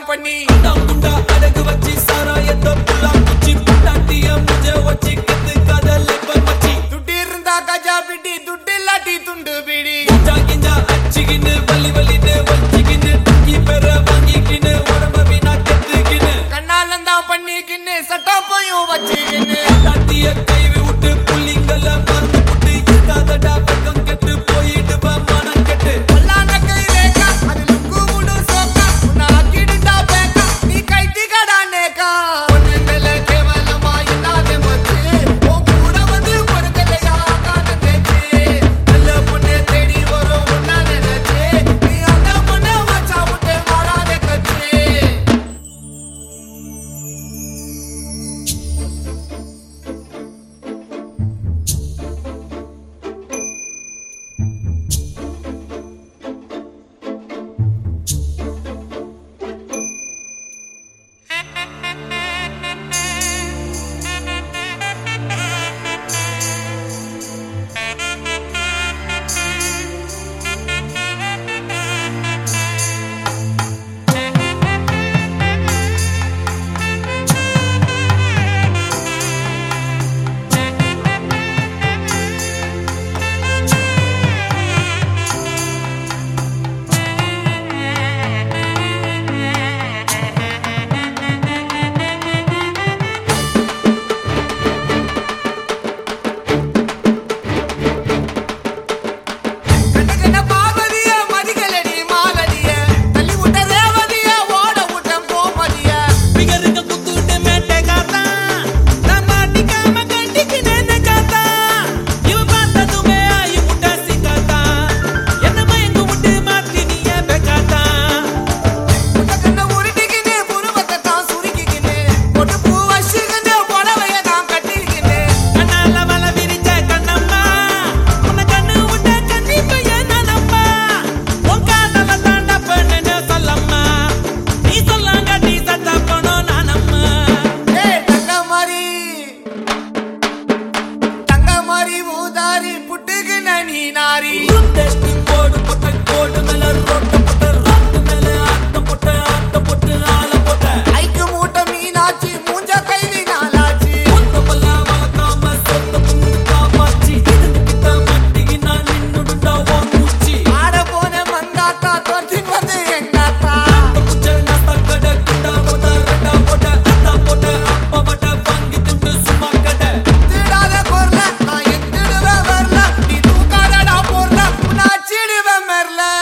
company. Viva Merlin!